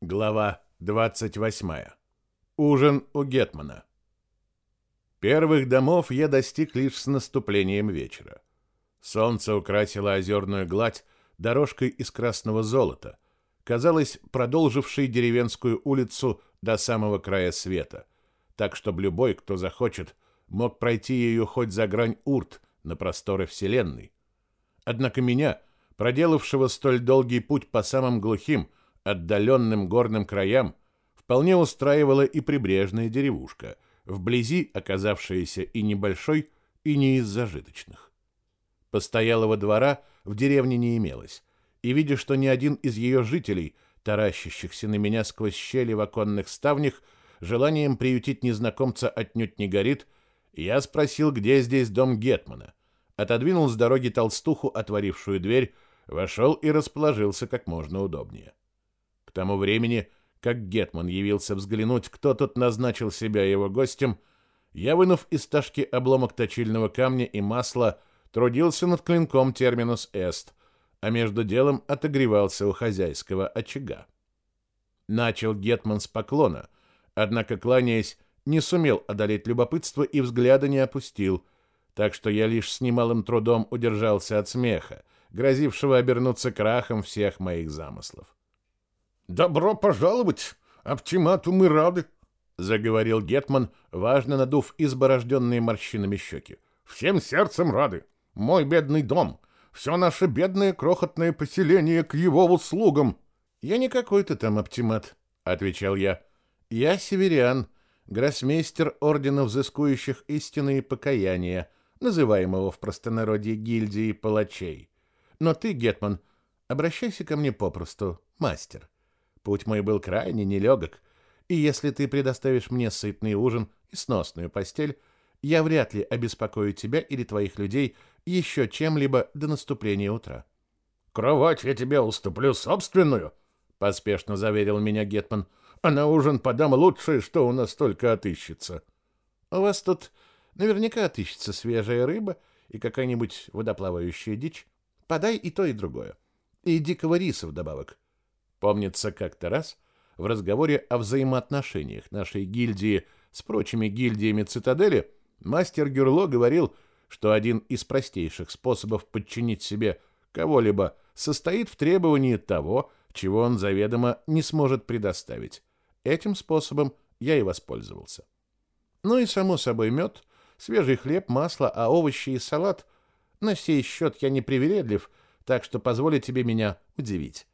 Глава 28. Ужин у Гетмана. Первых домов я достиг лишь с наступлением вечера. Солнце украсило озерную гладь дорожкой из красного золота, казалось, продолжившей деревенскую улицу до самого края света, так чтобы любой, кто захочет, мог пройти ее хоть за грань урт на просторы Вселенной. Однако меня, проделавшего столь долгий путь по самым глухим, отдаленным горным краям, вполне устраивала и прибрежная деревушка, вблизи оказавшаяся и небольшой, и не из зажиточных. Постоялого двора в деревне не имелось, и, видя, что ни один из ее жителей, таращащихся на меня сквозь щели в оконных ставнях, желанием приютить незнакомца отнюдь не горит, я спросил, где здесь дом Гетмана, отодвинул с дороги толстуху, отворившую дверь, вошел и расположился как можно удобнее. Тому времени, как Гетман явился взглянуть, кто тут назначил себя его гостем, я, вынув из ташки обломок точильного камня и масла, трудился над клинком терминус эст, а между делом отогревался у хозяйского очага. Начал Гетман с поклона, однако, кланяясь, не сумел одолеть любопытство и взгляда не опустил, так что я лишь с немалым трудом удержался от смеха, грозившего обернуться крахом всех моих замыслов. «Добро пожаловать! Оптимату мы рады!» — заговорил Гетман, важно надув изборожденные морщинами щеки. «Всем сердцем рады! Мой бедный дом! Все наше бедное крохотное поселение к его услугам!» «Я не какой-то там оптимат», — отвечал я. «Я северян, гроссмейстер Ордена Взыскующих Истины и Покаяния, называемого в простонародье гильдии палачей. Но ты, Гетман, обращайся ко мне попросту, мастер». Путь мой был крайне нелегок, и если ты предоставишь мне сытный ужин и сносную постель, я вряд ли обеспокою тебя или твоих людей еще чем-либо до наступления утра. «Кровать я тебе уступлю собственную», — поспешно заверил меня Гетман. «А на ужин подам лучшее, что у нас только отыщется». «У вас тут наверняка отыщется свежая рыба и какая-нибудь водоплавающая дичь. Подай и то, и другое. И дикого риса вдобавок. Помнится как-то раз в разговоре о взаимоотношениях нашей гильдии с прочими гильдиями цитадели мастер Гюрло говорил, что один из простейших способов подчинить себе кого-либо состоит в требовании того, чего он заведомо не сможет предоставить. Этим способом я и воспользовался. Ну и, само собой, мед, свежий хлеб, масло, а овощи и салат. На сей счет я не привередлив, так что позволю тебе меня удивить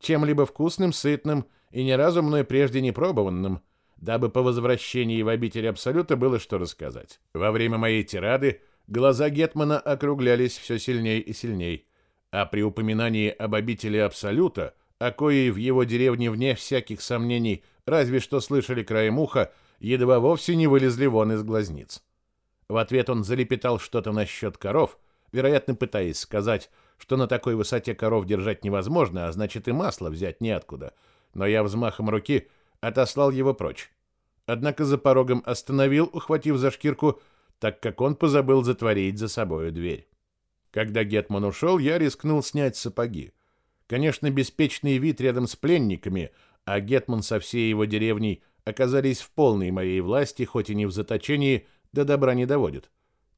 чем-либо вкусным, сытным и ни разу мной прежде не пробованным, дабы по возвращении в обитель Абсолюта было что рассказать. Во время моей тирады глаза Гетмана округлялись все сильней и сильней, а при упоминании об обители Абсолюта, о коей в его деревне вне всяких сомнений разве что слышали краем уха, едва вовсе не вылезли вон из глазниц. В ответ он залепетал что-то насчет коров, вероятно, пытаясь сказать, что на такой высоте коров держать невозможно, а значит и масло взять неоткуда. Но я взмахом руки отослал его прочь. Однако за порогом остановил, ухватив за шкирку, так как он позабыл затворить за собою дверь. Когда Гетман ушел, я рискнул снять сапоги. Конечно, беспечный вид рядом с пленниками, а Гетман со всей его деревней оказались в полной моей власти, хоть и не в заточении, до добра не доводит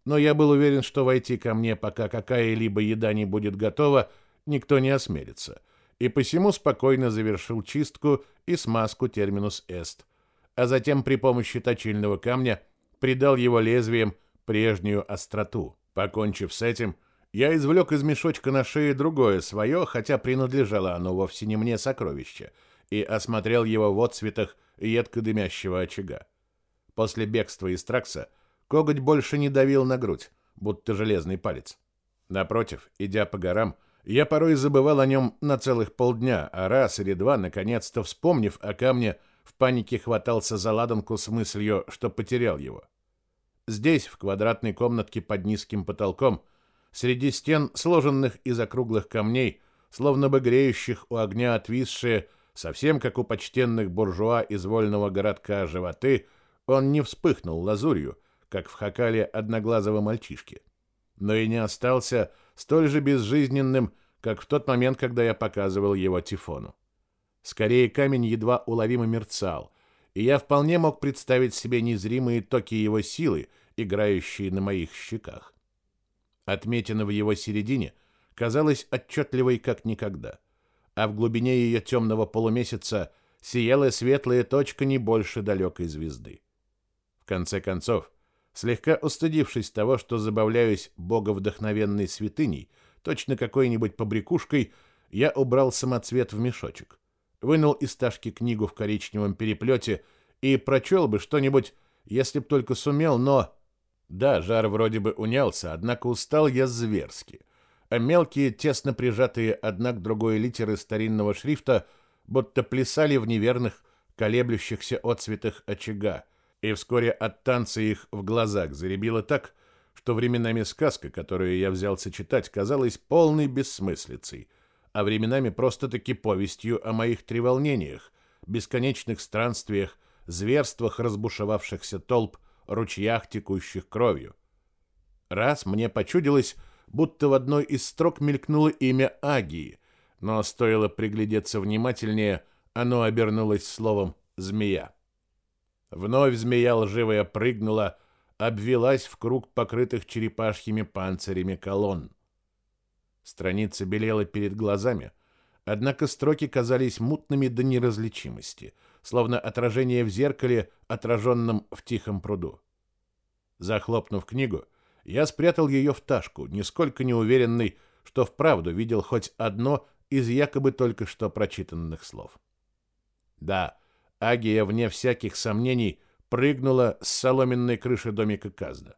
но я был уверен, что войти ко мне, пока какая-либо еда не будет готова, никто не осмелится, и посему спокойно завершил чистку и смазку терминус эст, а затем при помощи точильного камня придал его лезвием прежнюю остроту. Покончив с этим, я извлек из мешочка на шее другое свое, хотя принадлежало оно вовсе не мне сокровище, и осмотрел его в отцветах едко дымящего очага. После бегства из Тракса Коготь больше не давил на грудь, будто железный палец. Напротив, идя по горам, я порой забывал о нем на целых полдня, а раз или два, наконец-то вспомнив о камне, в панике хватался за ладанку с мыслью, что потерял его. Здесь, в квадратной комнатке под низким потолком, среди стен, сложенных из округлых камней, словно бы греющих у огня отвисшие, совсем как у почтенных буржуа из вольного городка животы, он не вспыхнул лазурью, как в хакале одноглазого мальчишки. Но и не остался столь же безжизненным, как в тот момент, когда я показывал его Тифону. Скорее, камень едва уловимо мерцал, и я вполне мог представить себе незримые токи его силы, играющие на моих щеках. Отметина в его середине казалась отчетливой как никогда, а в глубине ее темного полумесяца сияла светлая точка не больше далекой звезды. В конце концов, слегка устыдившись того, что забавляюсь боговдохновенной святыней, точно какой-нибудь побрякушкой, я убрал самоцвет в мешочек, вынул из ташки книгу в коричневом переплете и прочел бы что-нибудь, если б только сумел, но... Да, жар вроде бы унялся, однако устал я зверски, а мелкие, тесно прижатые одна к другой литеры старинного шрифта будто плясали в неверных, колеблющихся отцветах очага, и вскоре от танца их в глазах заребило так, что временами сказка, которую я взялся читать, казалась полной бессмыслицей, а временами просто-таки повестью о моих треволнениях, бесконечных странствиях, зверствах разбушевавшихся толп, ручьях, текущих кровью. Раз мне почудилось, будто в одной из строк мелькнуло имя Агии, но стоило приглядеться внимательнее, оно обернулось словом «змея». Вновь змея лживая прыгнула, обвелась в круг покрытых черепашьими панцирями колонн. Страница белела перед глазами, однако строки казались мутными до неразличимости, словно отражение в зеркале, отраженном в тихом пруду. Захлопнув книгу, я спрятал ее в ташку, нисколько не уверенный, что вправду видел хоть одно из якобы только что прочитанных слов. Да, Агия, вне всяких сомнений, прыгнула с соломенной крыши домика Казда.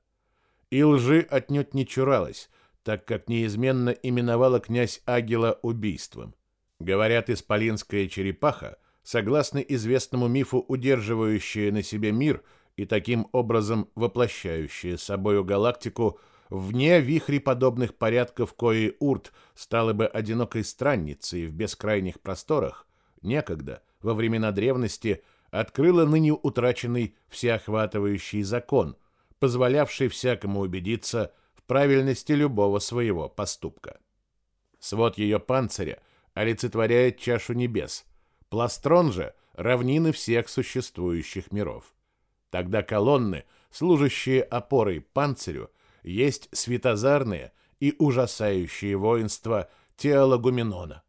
И лжи отнюдь не чуралась, так как неизменно именовала князь Агила убийством. Говорят, исполинская черепаха, согласно известному мифу, удерживающая на себе мир и таким образом воплощающая собою галактику вне вихреподобных порядков, кои Урт стала бы одинокой странницей в бескрайних просторах, некогда, во времена древности, открыла ныне утраченный всеохватывающий закон, позволявший всякому убедиться в правильности любого своего поступка. Свод ее панциря олицетворяет чашу небес, пластрон же — равнины всех существующих миров. Тогда колонны, служащие опорой панцирю, есть светозарные и ужасающие воинства Теологуменона.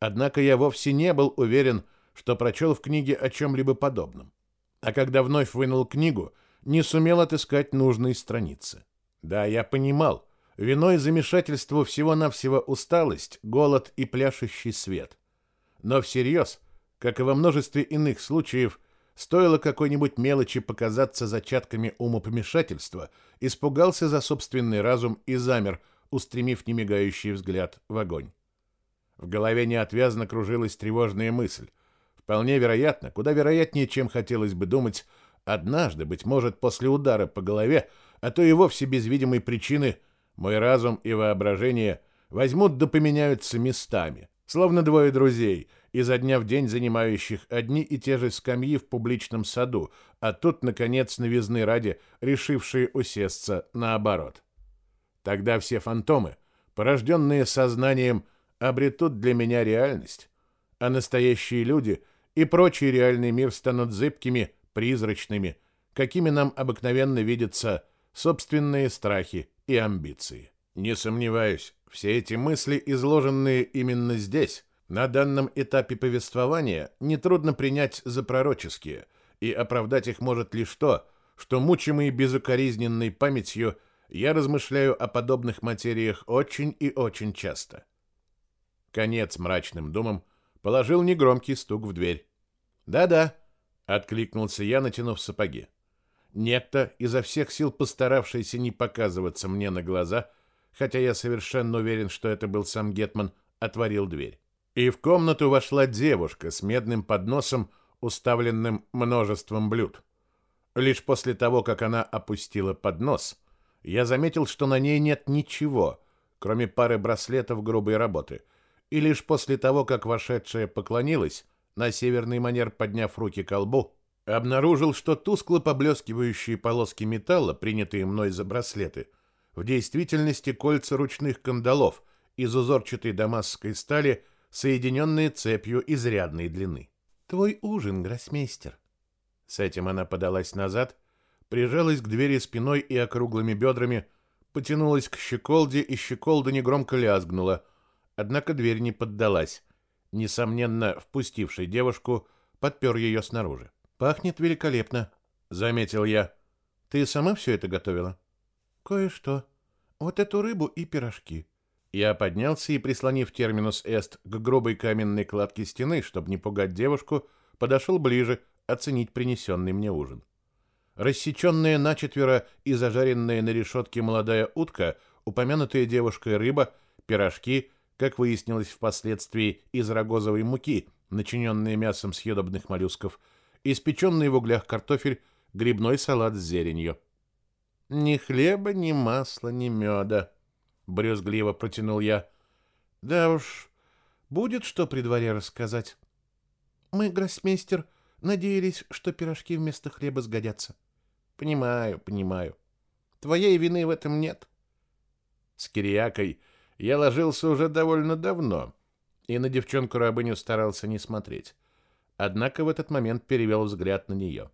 Однако я вовсе не был уверен, что прочел в книге о чем-либо подобном. А когда вновь вынул книгу, не сумел отыскать нужные страницы. Да, я понимал, виной замешательству всего-навсего усталость, голод и пляшущий свет. Но всерьез, как и во множестве иных случаев, стоило какой-нибудь мелочи показаться зачатками умопомешательства, испугался за собственный разум и замер, устремив немигающий взгляд в огонь. В голове неотвязно кружилась тревожная мысль. Вполне вероятно, куда вероятнее, чем хотелось бы думать, однажды, быть может, после удара по голове, а то и вовсе без видимой причины, мой разум и воображение возьмут да поменяются местами, словно двое друзей, изо дня в день занимающих одни и те же скамьи в публичном саду, а тут, наконец, новизны ради, решившие усесться наоборот. Тогда все фантомы, порожденные сознанием, обретут для меня реальность, а настоящие люди — и прочий реальный мир станут зыбкими, призрачными, какими нам обыкновенно видятся собственные страхи и амбиции. Не сомневаюсь, все эти мысли, изложенные именно здесь, на данном этапе повествования, нетрудно принять за пророческие, и оправдать их может лишь то, что, мучимый безукоризненной памятью, я размышляю о подобных материях очень и очень часто. Конец мрачным думам положил негромкий стук в дверь. «Да-да», — откликнулся я, натянув сапоги. Некто, изо всех сил постаравшийся не показываться мне на глаза, хотя я совершенно уверен, что это был сам Гетман, отворил дверь. И в комнату вошла девушка с медным подносом, уставленным множеством блюд. Лишь после того, как она опустила поднос, я заметил, что на ней нет ничего, кроме пары браслетов грубой работы, и лишь после того, как вошедшая поклонилась, на северный манер подняв руки к лбу, обнаружил, что тускло поблескивающие полоски металла, принятые мной за браслеты, в действительности кольца ручных кандалов из узорчатой дамасской стали соединенные цепью изрядной длины. «Твой ужин, гроссмейстер». С этим она подалась назад, прижалась к двери спиной и округлыми бедрами, потянулась к щеколде, и щеколда негромко лязгнула. Однако дверь не поддалась. Несомненно, впустивший девушку подпер ее снаружи. «Пахнет великолепно», — заметил я. «Ты сама все это готовила?» «Кое-что. Вот эту рыбу и пирожки». Я поднялся и, прислонив терминус «эст» к грубой каменной кладке стены, чтобы не пугать девушку, подошел ближе оценить принесенный мне ужин. Рассеченная начетверо и зажаренная на решетке молодая утка, упомянутая девушкой рыба, пирожки, как выяснилось впоследствии, из рогозовой муки, начиненные мясом съедобных моллюсков, испеченный в углях картофель, грибной салат с зеленью. «Ни хлеба, ни масла, ни меда», — брюзгливо протянул я. «Да уж, будет что при дворе рассказать. Мы, гроссмейстер, надеялись, что пирожки вместо хлеба сгодятся». «Понимаю, понимаю. Твоей вины в этом нет». С Кириакой я ложился уже довольно давно, и на девчонку-рабыню старался не смотреть однако в этот момент перевел взгляд на нее.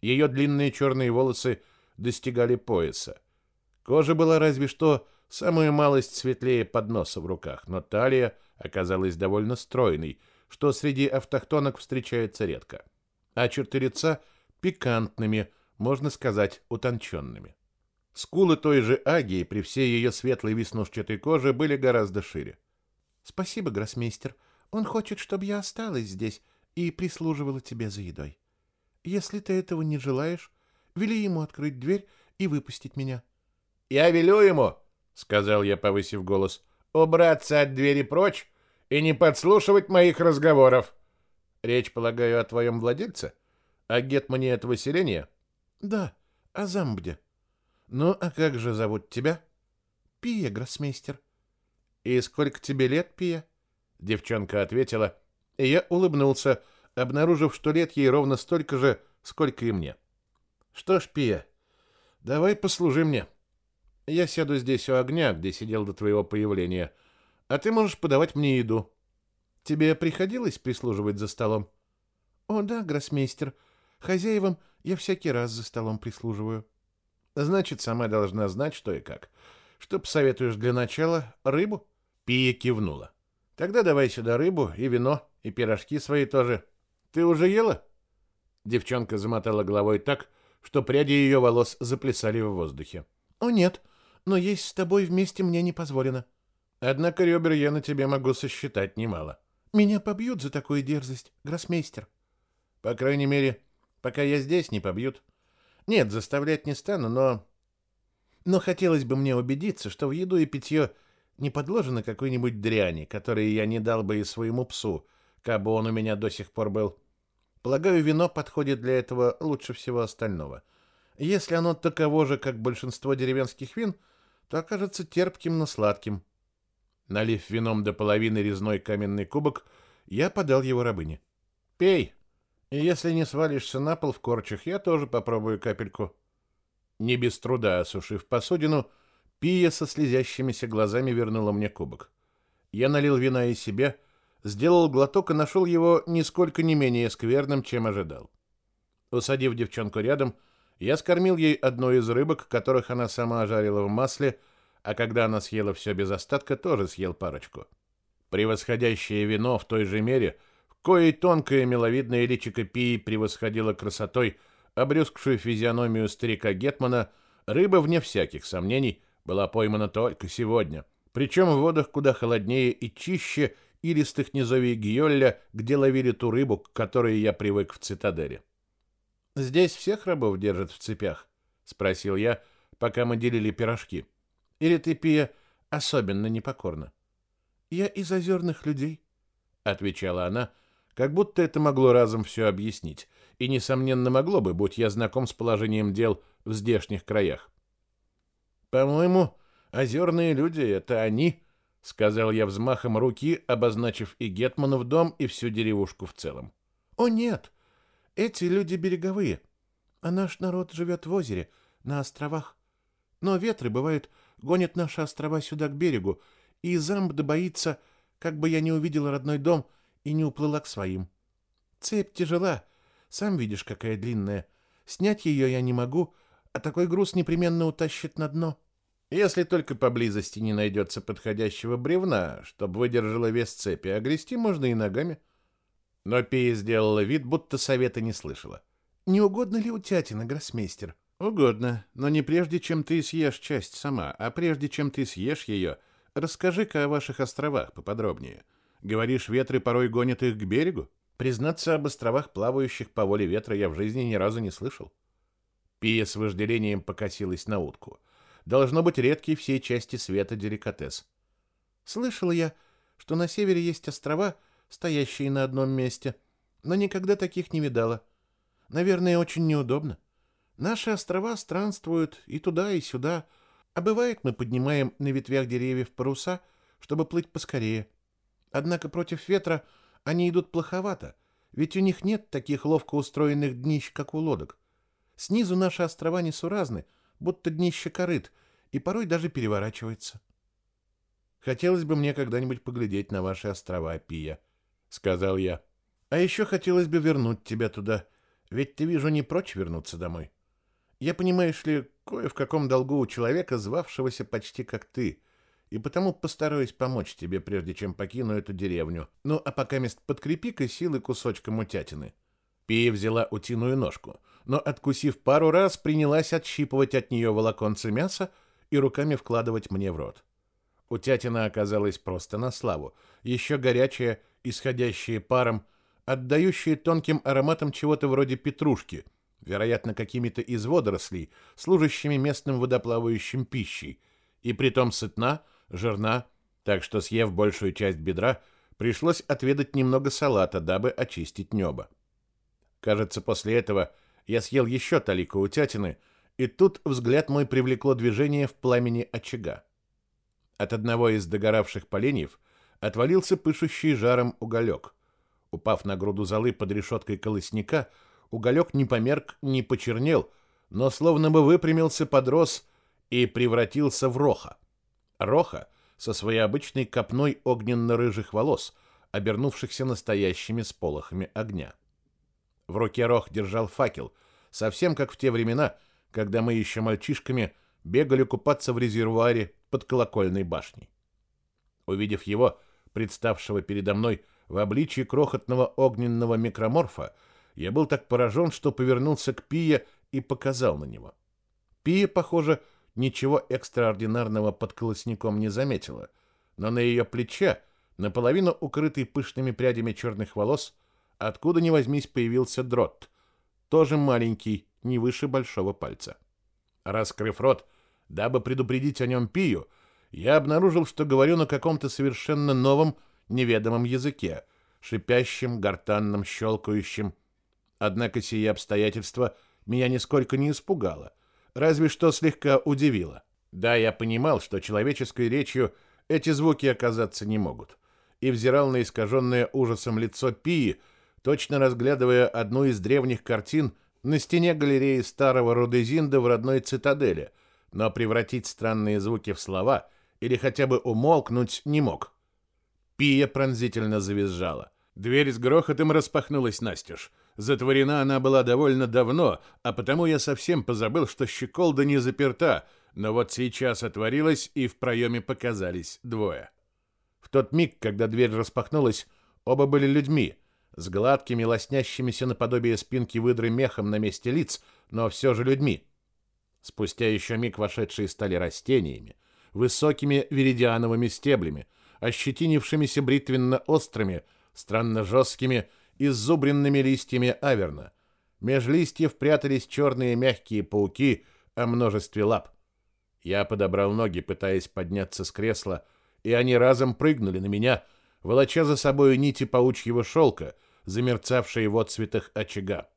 Ее длинные черные волосы достигали пояса. Кожа была разве что самую малость светлее подноса в руках, но талия оказалась довольно стройной, что среди автохтонок встречается редко. А черты лица пикантными, можно сказать, утонченными. Скулы той же Агии при всей ее светлой веснушчатой коже были гораздо шире. «Спасибо, гроссмейстер. Он хочет, чтобы я осталась здесь и прислуживала тебе за едой. Если ты этого не желаешь, вели ему открыть дверь и выпустить меня. — Я велю ему, — сказал я, повысив голос, — убраться от двери прочь и не подслушивать моих разговоров. Речь, полагаю, о твоем владельце? О гетмане этого селения? — Да, о Замбде. — Ну, а как же зовут тебя? — Пия, гроссмейстер. — И сколько тебе лет, Пия? Девчонка ответила — и я улыбнулся, обнаружив, что лет ей ровно столько же, сколько и мне. Что ж, Пия, давай послужи мне. Я сяду здесь у огня, где сидел до твоего появления, а ты можешь подавать мне еду. Тебе приходилось прислуживать за столом? О, да, гроссмейстер. Хозяевам я всякий раз за столом прислуживаю. Значит, сама должна знать, что и как. Что посоветуешь для начала? Рыбу? Пия кивнула. Тогда давай сюда рыбу и вино. И пирожки свои тоже. Ты уже ела? Девчонка замотала головой так, что пряди ее волос заплясали в воздухе. О нет, но есть с тобой вместе мне не позволено. Однако ребер я на тебе могу сосчитать немало. Меня побьют за такую дерзость, гроссмейстер. По крайней мере, пока я здесь, не побьют. Нет, заставлять не стану, но... Но хотелось бы мне убедиться, что в еду и питье не подложено какой-нибудь дряни, которой я не дал бы и своему псу, кабы он у меня до сих пор был. Полагаю, вино подходит для этого лучше всего остального. Если оно таково же, как большинство деревенских вин, то окажется терпким, но сладким. Налив вином до половины резной каменный кубок, я подал его рабыне. «Пей, и если не свалишься на пол в корчах, я тоже попробую капельку». Не без труда осушив посудину, Пия со слезящимися глазами вернула мне кубок. Я налил вина и себе, — сделал глоток и нашел его нисколько не менее скверным, чем ожидал. Усадив девчонку рядом, я скормил ей одну из рыбок, которых она сама жарила в масле, а когда она съела все без остатка, тоже съел парочку. Превосходящее вино в той же мере, коей тонкое миловидное личико Пии превосходило красотой обрюзгшую физиономию старика Гетмана, рыба, вне всяких сомнений, была поймана только сегодня, причем в водах куда холоднее и чище, илистых низовий Гьолля, где ловили ту рыбу, к которой я привык в цитадели. «Здесь всех рабов держат в цепях?» — спросил я, пока мы делили пирожки. «Или ты, Пия, особенно непокорна?» «Я из озерных людей», — отвечала она, как будто это могло разом все объяснить, и, несомненно, могло бы, будь я знаком с положением дел в здешних краях. «По-моему, озерные люди — это они», — сказал я взмахом руки, обозначив и Гетману в дом, и всю деревушку в целом. «О, нет! Эти люди береговые, а наш народ живет в озере, на островах. Но ветры, бывают, гонят наши острова сюда к берегу, и Замбда боится, как бы я не увидела родной дом и не уплыла к своим. Цепь тяжела, сам видишь, какая длинная. Снять ее я не могу, а такой груз непременно утащит на дно. Если только поблизости не найдется подходящего бревна, чтобы выдержало вес цепи, а грести можно и ногами. Но Пия сделала вид, будто совета не слышала. «Не угодно ли утятина, гроссмейстер?» «Угодно, но не прежде, чем ты съешь часть сама, а прежде, чем ты съешь ее, расскажи-ка о ваших островах поподробнее. Говоришь, ветры порой гонят их к берегу? Признаться, об островах, плавающих по воле ветра, я в жизни ни разу не слышал». Пия с вожделением покосилась на утку. Должно быть редкий всей части света деликатес. «Слышала я, что на севере есть острова, стоящие на одном месте, но никогда таких не видала. Наверное, очень неудобно. Наши острова странствуют и туда, и сюда, а бывает, мы поднимаем на ветвях деревьев паруса, чтобы плыть поскорее. Однако против ветра они идут плоховато, ведь у них нет таких ловко устроенных днищ, как у лодок. Снизу наши острова несуразны, будто днище корыт, и порой даже переворачивается. Хотелось бы мне когда-нибудь поглядеть на ваши острова, Пия, сказал я. А еще хотелось бы вернуть тебя туда, ведь ты, вижу, не прочь вернуться домой. Я, понимаешь ли, кое в каком долгу у человека, звавшегося почти как ты, и потому постараюсь помочь тебе, прежде чем покину эту деревню. Ну, а пока мест подкрепи-ка силы кусочком утятины. Пия взяла утиную ножку, но, откусив пару раз, принялась отщипывать от нее волоконце мяса и руками вкладывать мне в рот. Утятина оказалась просто на славу, еще горячая, исходящая паром, отдающая тонким ароматом чего-то вроде петрушки — вероятно, какими-то из водорослей, служащими местным водоплавающим пищей, и притом сытна, жирна, так что, съев большую часть бедра, пришлось отведать немного салата, дабы очистить небо. Кажется, после этого я съел еще талику утятины, и тут взгляд мой привлекло движение в пламени очага. От одного из догоравших поленьев отвалился пышущий жаром уголек. Упав на груду золы под решеткой колосника, Уголек не померк, не почернел, но словно бы выпрямился, подрос и превратился в роха. Роха со своей обычной копной огненно-рыжих волос, обернувшихся настоящими сполохами огня. В руке Рох держал факел, совсем как в те времена, когда мы еще мальчишками бегали купаться в резервуаре под колокольной башней. Увидев его, представшего передо мной в обличии крохотного огненного микроморфа, я был так поражен, что повернулся к Пие и показал на него. Пия, похоже, ничего экстраординарного под колосником не заметила, но на ее плече, наполовину укрытый пышными прядями черных волос, откуда ни возьмись появился дрот, тоже маленький, не выше большого пальца. Раскрыв рот, дабы предупредить о нем Пию, я обнаружил, что говорю на каком-то совершенно новом, неведомом языке, шипящем, гортанном, щелкающем, Однако сие обстоятельство меня нисколько не испугало, разве что слегка удивило. Да, я понимал, что человеческой речью эти звуки оказаться не могут, и взирал на искаженное ужасом лицо Пии, точно разглядывая одну из древних картин на стене галереи старого Рудезинда в родной цитадели, но превратить странные звуки в слова или хотя бы умолкнуть не мог. Пия пронзительно завизжала. Дверь с грохотом распахнулась настежь. Затворена она была довольно давно, а потому я совсем позабыл, что щеколда не заперта, но вот сейчас отворилась, и в проеме показались двое. В тот миг, когда дверь распахнулась, оба были людьми, с гладкими, лоснящимися наподобие спинки выдры мехом на месте лиц, но все же людьми. Спустя еще миг вошедшие стали растениями, высокими веридиановыми стеблями, ощетинившимися бритвенно-острыми, странно жесткими, иззубренными листьями аверна. Меж листьев прятались черные мягкие пауки о множестве лап. Я подобрал ноги, пытаясь подняться с кресла, и они разом прыгнули на меня, волоча за собой нити паучьего шелка, замерцавшие в отцветах очага.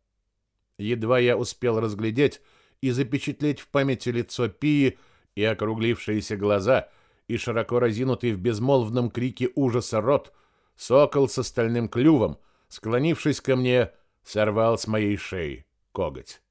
Едва я успел разглядеть и запечатлеть в памяти лицо Пии и округлившиеся глаза, и широко разинутый в безмолвном крике ужаса рот, сокол с стальным клювом — склонившись ко мне, сорвал с моей шеи коготь.